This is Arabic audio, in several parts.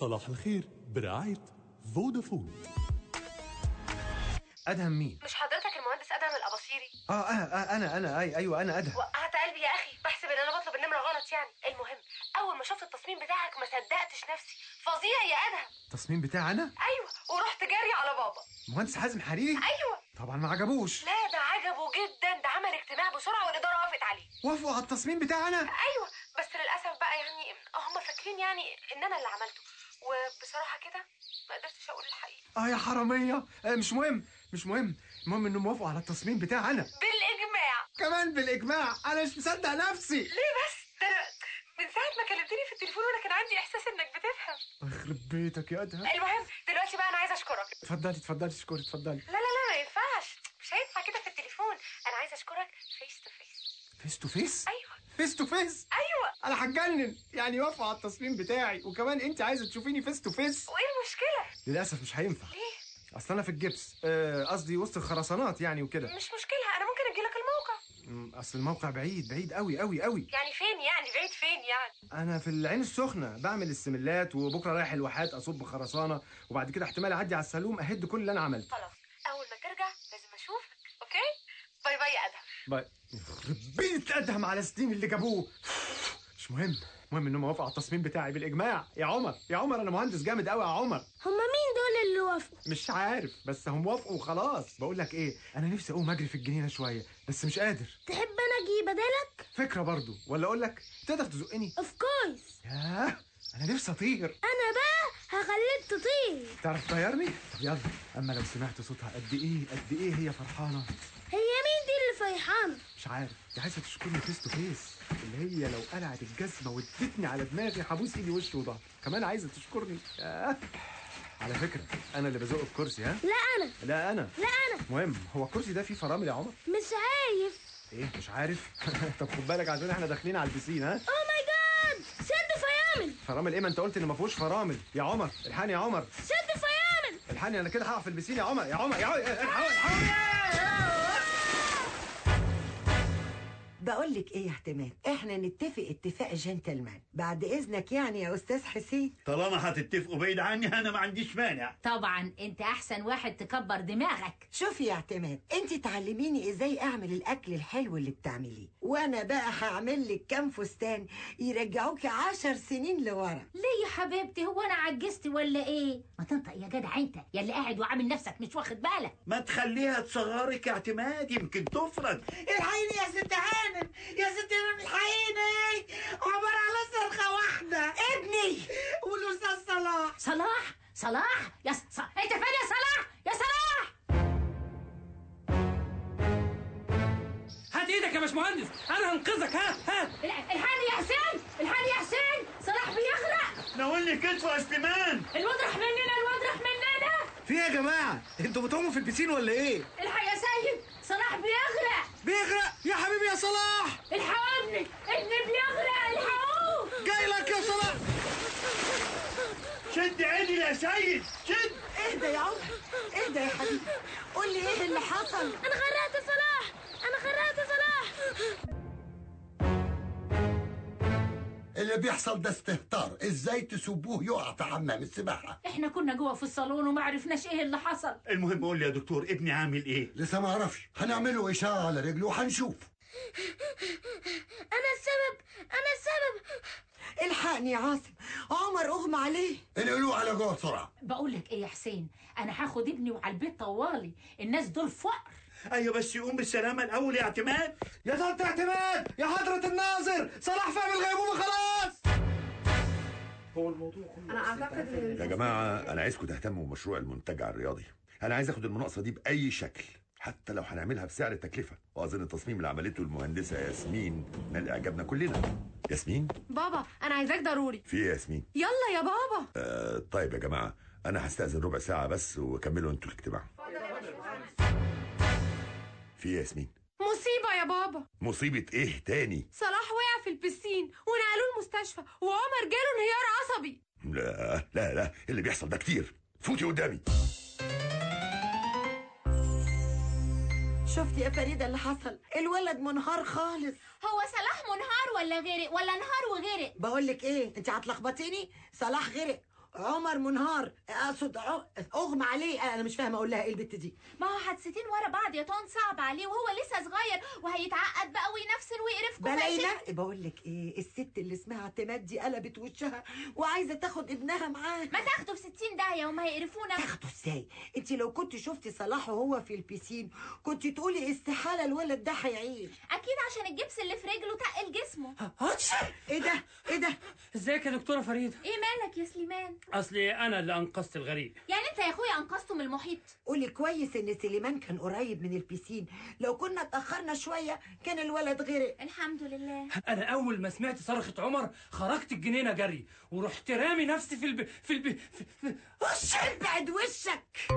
صلاح الخير برعاية فودافون. أدهم مين؟ مش حضرتك المهندس أدهم الأباصيري؟ آه, آه, آه أنا أنا أي أيوه أنا أدهم. وقعت قلبي يا أخي. بحسب إن أنا بطلب النمرة غلط يعني. المهم أول ما شفت التصميم بتاعك ما صدقتش نفسي. فظيع يا أدهم. التصميم بتاعي أنا؟ أيوه ورحت جري على بابا. مهندس حازم حريري؟ أيوه. طبعا ما عجبوش. لا ده عجبه جدا. ده عمل اجتماع بسرعة والإدارة وافقت عليه. وافقوا على التصميم بتاعي أنا؟ أيوه بس للأسف بقى يعني هم فاكرين يعني إن أنا اللي عملته. وبصراحة كده ما قدرتش أقول الحقيقة. آه يا حرامية. آه مش مهم مش مهم. المهم إنهم وافقوا على التصميم بتاعي أنا. بالإجماع. كمان بالإجماع. أنا مش مصدق نفسي. ليه بس؟ ده أنا من ساعة ما كلمتني في التليفون وأنا كان عندي إحساس إنك بتفهم. يخرب بيتك يا أدهم. المهم دلوقتي بقى أنا عايزة أشكرك. اتفضلي اتفضلي اشكري اتفضلي. لا لا لا ما ينفعش. مش هينفع كده في التليفون. أنا عايزة أشكرك فيس تو فيس فيس تو فيس أيوه. فيس تو فيس أنا هتجنن. يعني وافقوا على التصميم بتاعي وكمان أنت عايزة تشوفيني face to face وإيه المشكلة؟ للأسف مش هينفع. ليه؟ أصل أنا في الجبس آه، قصدي وسط الخرسانات يعني وكده. مش مشكلة أنا ممكن أجي لك الموقع. أصل الموقع بعيد بعيد قوي قوي قوي يعني فين يعني؟ بعيد فين يعني؟ أنا في العين السخنة. بعمل السملات وبكرة رايح الواحات أصب خرسانة وبعد كده احتمال أعدي على السلوم أهد كل اللي أنا عملته. خلاص أول ما ترجع لازم أشوفك okay? bye bye يا أدهم. باي. يخرب بيت أدهم على سنين اللي جابوه. مش مهم. المهم إنهم وافقوا على التصميم بتاعي بالإجماع. يا عمر يا عمر أنا مهندس جامد قوي يا عمر. هما مين دول اللي وافقوا؟ مش عارف بس هم وافقوا وخلاص. بقول لك إيه أنا نفسي أقوم أجري في الجنينة شوية بس مش قادر. تحب أنا أجي بدلك؟ فكرة برضو. ولا أقول لك تقدر تزقني؟ اوف كويس ياه أنا نفسي أطير. أنا بقى هخليك تطير. تعرف تطيرني؟ طب يلا أما لو سمعت صوتها قد إيه قد إيه هي فرحانة. فرحانه مش عارف دي عايزة تشكرني face to face اللي هي لو قلعت الجزمة وادتني على دماغي هبوس ايدي وش وضهر. كمان عايزة تشكرني. آه. على فكرة أنا اللي بزق الكرسي ها؟ لا أنا. لا أنا. لا أنا. مهم هو الكرسي ده فيه فرامل يا عمر؟ مش عارف. إيه مش عارف. طب خد بالك عشان إحنا داخلين على ال piscine ها؟ أو ماي جاد سد فيامل. فرامل إيه؟ ما أنت قلت إن ما فيهوش فرامل. يا عمر الحقني يا عمر. سد فيامل. الحقني أنا كده هقع في البسين يا عمر. يا عمر يا عمر الحقني الحقني بقول لك إيه يا احتمال؟ إحنا نتفق اتفاق جنتلمان. بعد إذنك يعني يا أستاذ حسين. طالما هتتفقوا بعيد عني أنا ما عنديش مانع. طبعا أنت أحسن واحد تكبر دماغك. شوفي يا اعتماد أنت تعلميني إزاي أعمل الأكل الحلو اللي بتعمليه. وأنا بقى هعمل لك كام فستان يرجعوكي عشر سنين لورا. ليه يا حبيبتي؟ هو أنا عجزت ولا إيه؟ ما تنطق يا جدع أنت يا اللي قاعد وعامل نفسك مش واخد بالك. ما تخليها تصغرك اعتماد يمكن تفرج الحقيني يا ست هانم يا ست هانم الحقيني عبارة على صرخة واحدة. ابني والاستاذ صلاح. صلاح؟ صلاح؟ يا ص... انت فين يا صلاح؟ يا صلاح! هات إيدك يا باشمهندس. أنا هنقذك. هات هات الح- الحقني يا حسين! الحقني يا حسين! صلاح بيغرق! ناولني كتفه يا استمان الواد راح مننا الواد راح مننا! في إيه يا جماعة؟ أنتوا بتقوموا في البسين ولا إيه الحق يا سيد صلاح بيغرق بيغرق يا حبيبي يا صلاح الحقوا ابني ابني بيغرق الحقوه جاي لك يا صلاح شد عيني يا سيد شد اهدى يا عمر اهدى يا حبيبي قول لي إيه اللي حصل؟ أنا غرقت صلاح. أنا غرقت صلاح. اللي بيحصل ده استهتار. إزاي تسيبوه يقع في حمام السباحة؟ إحنا كنا جوه في الصالون وما عرفناش إيه اللي حصل. المهم قول لي يا دكتور ابني عامل إيه؟ لسه ما أعرفش هنعمله إشارة على رجله وهنشوف. أنا السبب. أنا السبب. الحقني يا عاصم. عمر اغمى عليه. انقلوه على جوه بسرعة. بقول لك إيه يا حسين؟ أنا هاخد ابني وعلى البيت طوالي. الناس دول فقر. أيوه بس يقوم بالسلامة الأول يا اعتماد. يا طنط اعتماد! يا حضرة الناظر! صلاح فهم الغيبوبة خلاص يا جماعة أنا عايزكم تهتموا بمشروع المنتجع الرياضي. أنا عايز أخد المناقصة دي بأي شكل. حتى لو هنعملها بسعر التكلفة. وأظن التصميم اللي عملته المهندسة ياسمين نال إعجابنا كلنا. ياسمين؟ بابا أنا عايزاك ضروري. في إيه يا ياسمين؟ يلا يا بابا. آه طيب يا جماعة أنا هستأذن ربع ساعة بس وكملوا أنتوا الاجتماع. في إيه يا ياسمين؟ مصيبة يا بابا. مصيبة إيه تاني؟ صلاح وقع في البسين ونقلوه المستشفى وعمر جاله انهيار عصبي. لا لا لا اللي بيحصل ده كتير؟ فوتي قدامي. شفت يا فريدة اللي حصل؟ الولد منهار خالص. هو صلاح منهار ولا غرق ولا نهار وغرق بقول لك إيه انت هتلخبطيني؟ صلاح غرق. عمر منهار أقصد أغمى عليه أنا مش فاهمة أقول لها إيه البت دي. ما هو حادثتين ورا بعض يا طن صعب عليه وهو لسه صغير وهيتعقد بقى وينفسن ويقرفكم بلاقينا بقول لك إيه الست اللي اسمها اعتماد دي قلبت وشها وعايزة تاخد ابنها معاها. ما تاخده في 60 داهيه وما هيقرفونا. تاخده إزاي؟ أنت لو كنت شفتي صلاح وهو في ال piscine كنت تقولي استحالة الولد ده هيعيش. أكيد عشان الجبس اللي في رجله تقل جسمه. إيه ده؟ إيه ده؟ ازيك يا دكتورة فريدة؟ إيه مالك يا سليمان؟ أصلي أنا اللي أنقذت الغريب. يعني أنت يا أخويا أنقذته من المحيط. قولي كويس إن سليمان كان قريب من ال piscine. لو كنا اتأخرنا شوية كان الولد غرق الحمد لله. أنا أول ما سمعت صرخة عمر خرجت الجنينة جري ورحت رامي نفسي في الب... في الب... في... في... وش ابعد وشك؟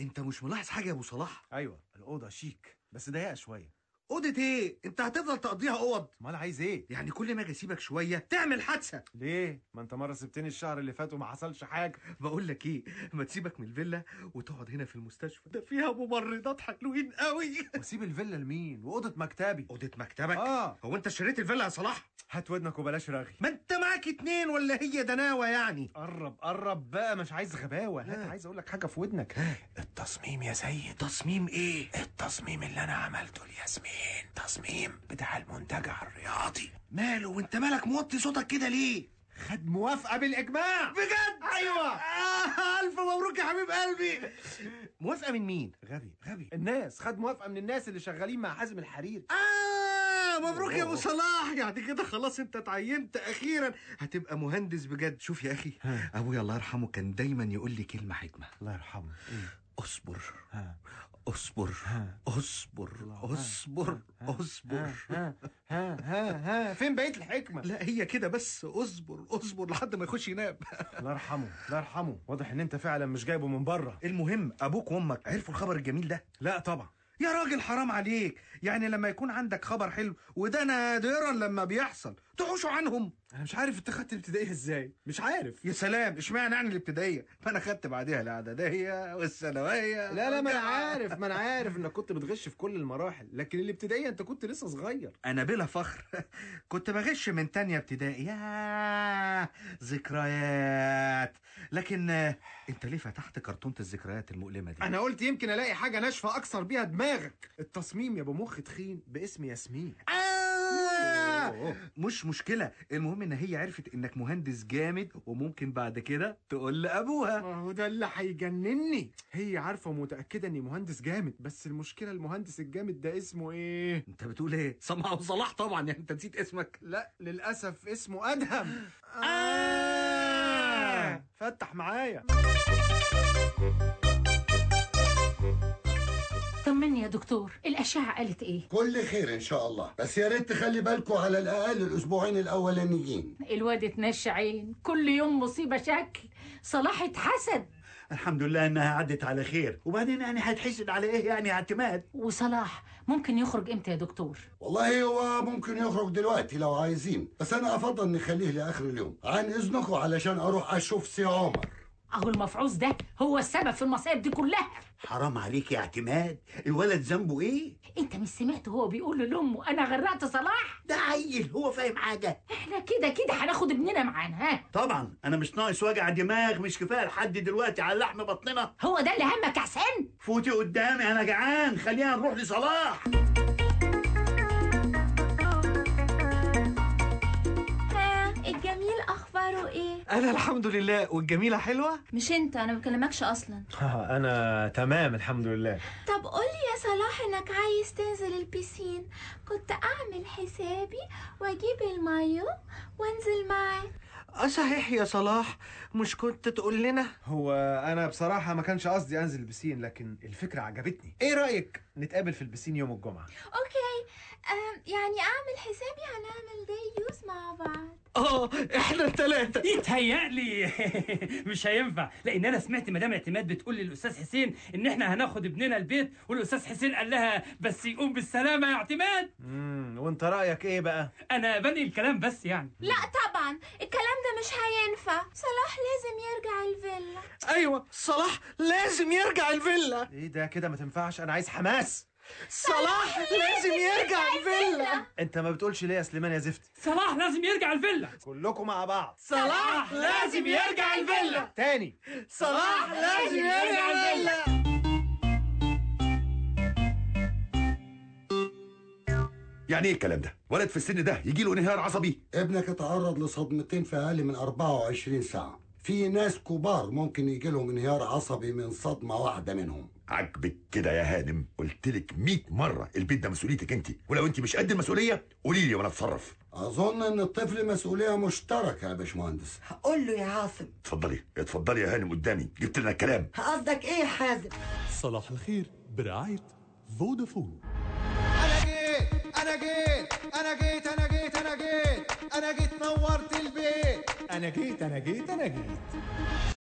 أنت مش ملاحظ حاجة يا أبو صلاح؟ أيوه الأوضة شيك بس ضيقة شوية. أوضة إيه؟ أنت هتفضل تقضيها أوض. أمال عايز إيه؟ يعني كل ما أجي أسيبك شوية تعمل حادثة. ليه؟ ما أنت مرة سبتني الشهر اللي فات وما حصلش حاجة. بقول لك إيه؟ ما تسيبك من الفيلا وتقعد هنا في المستشفى. ده فيها ممرضات حلوين قوي. وأسيب الفيلا لمين؟ وأوضة مكتبي. أوضة مكتبك؟ آه. هو أنت اشتريت الفيلا يا صلاح؟ هات ودنك وبلاش رغي. ما أنت معاك اتنين ولا هي دناوة يعني؟ قرب قرب بقى مش عايز غباوة. هات عايز أقول لك حاجة في ودنك. التصميم يا سيد. تصميم إيه؟ التصميم اللي أنا عملته لياسمين. تصميم بتاع المنتجع الرياضي. ماله وأنت مالك موطي صوتك كده ليه؟ خد موافقة بالإجماع. بجد؟ أيوه. آه ألف مبروك يا حبيب قلبي. موافقة من مين؟ غبي غبي. الناس. خد موافقة من الناس اللي شغالين مع حازم الحريري. آه مبروك يا أبو صلاح. يعني كده خلاص أنت اتعينت أخيرا. هتبقى مهندس بجد. شوف يا أخي. أبويا الله يرحمه كان دايما يقول لي كلمة حكمة. الله يرحمه. أصبر. ها. أصبر. ها. أصبر. أصبر. أصبر. ها. ها. ها. ها. فين بقية الحكمة؟ لا هي كده بس. أصبر. أصبر لحد ما يخش ينام. الله يرحمه. الله يرحمه. واضح إن أنت فعلا مش جايبه من بره. المهم أبوك وأمك عرفوا الخبر الجميل ده؟ لا طبعا. يا راجل حرام عليك. يعني لما يكون عندك خبر حلو وده نادرا لما بيحصل. تحوشوا عنهم. أنا مش عارف أنت خدت الابتدائية إزاي. مش عارف. يا سلام إشمعنى يعني الابتدائية؟ ما أنا خدت بعديها الإعدادية والثانوية لا لا ما أنا عارف ما أنا عارف إنك كنت بتغش في كل المراحل. لكن الابتدائية أنت كنت لسه صغير. أنا بلا فخر. كنت بغش من تانية ابتدائي. يا ذكريات. لكن أنت ليه فتحت كرتونة الذكريات المؤلمة دي؟ أنا قلت يمكن ألاقي حاجة ناشفة اكسر بيها دماغك. التصميم يا أبو مخ تخين باسم ياسمين. آه مش مشكلة. المهم إن هي عرفت إنك مهندس جامد وممكن بعد كده تقول لأبوها. ما هو ده اللي هيجنني. هي عارفة ومتأكدة إني مهندس جامد بس المشكلة المهندس الجامد ده اسمه إيه؟ أنت بتقول إيه؟ سمع وصلاح طبعا يعني أنت نسيت اسمك. لا للأسف اسمه أدهم. آه. فتح معايا. طمني يا دكتور الأشعة قالت إيه؟ كل خير إن شاء الله. بس يا ريت تخلي بالكم على الأقل الأسبوعين الأولانيين. الواد اتنشى عين كل يوم مصيبة شكل صلاح اتحسد الحمد لله إنها عدت على خير. وبعدين يعني هتحسد على إيه يعني اعتماد؟ وصلاح ممكن يخرج إمتى يا دكتور؟ والله هو ممكن يخرج دلوقتي لو عايزين. بس أنا أفضل نخليه لآخر اليوم. عن إذنكم علشان أروح أشوف سي عمر. أهو المفعوص ده هو السبب في المصايب دي كلها. حرام عليك يا اعتماد. الولد ذنبه إيه؟ أنت مش سمعت هو بيقول لامه أنا غرقت صلاح؟ ده عيل هو فاهم حاجة. إحنا كده كده هناخد ابننا معانا ها؟ طبعا أنا مش ناقص وجع دماغ مش كفاية لحد دلوقتي على لحم بطننا. هو ده اللي همك يا حسين؟ فوتي قدامي أنا جعان. خلينا نروح لصلاح. أنا الحمد لله والجميلة حلوة؟ مش أنت أنا بكلمكش أصلا. أنا تمام الحمد لله. طب قولي يا صلاح إنك عايز تنزل ال piscine. كنت أعمل حسابي وأجيب المايو وأنزل معاك. آه صحيح يا صلاح. مش كنت تقول لنا؟ هو أنا بصراحة ما كانش قصدي أنزل ال piscine لكن الفكرة عجبتني. إيه رأيك نتقابل في ال piscine يوم الجمعة؟ okay. يعني أعمل حسابي هنعمل day use مع بعض. آه إحنا الثلاثه يتهيألي. مش هينفع. لأن أنا سمعت مدام اعتماد بتقول للأستاذ حسين إن إحنا هناخد ابننا البيت والأستاذ حسين قال لها بس يقوم بالسلامة يا اعتماد. امم وأنت رأيك إيه بقى؟ أنا بني الكلام بس يعني. لا طبعا الكلام ده مش هينفع. صلاح لازم يرجع الفيلا. أيوه صلاح لازم يرجع الفيلا. إيه ده؟ كده ما تنفعش. أنا عايز حماس. صلاح لازم يرجع الفيلا. انت ما بتقولش ليه يا سليمان يا زفت؟ صلاح لازم يرجع الفيلا. كلكم مع بعض. صلاح لازم يرجع الفيلا. تاني. صلاح لازم يرجع الفيلا. يعني إيه الكلام ده؟ ولد في السن ده يجي له انهيار عصبي. ابنك اتعرض لصدمتين في أقل من 24 ساعة. في ناس كبار ممكن يجي لهم انهيار عصبي من صدمة واحدة منهم. عاجبك كده يا هانم؟ قلت لك 100 مرة البيت ده مسؤوليتك انت ولو انت مش قد المسؤولية قولي لي وأنا اتصرف. أظن إن الطفل مسؤولية مشتركة يا باشمهندس. قول له يا عاصم. اتفضلي اتفضلي يا هانم قدامي. جبت لنا الكلام. قصدك إيه يا حازم؟ صلاح الخير برعاية فودافون. أنا جيت أنا جيت أنا جيت أنا جيت أنا جيت أنا جيت نورت البيت. أنا جيت أنا جيت أنا جيت.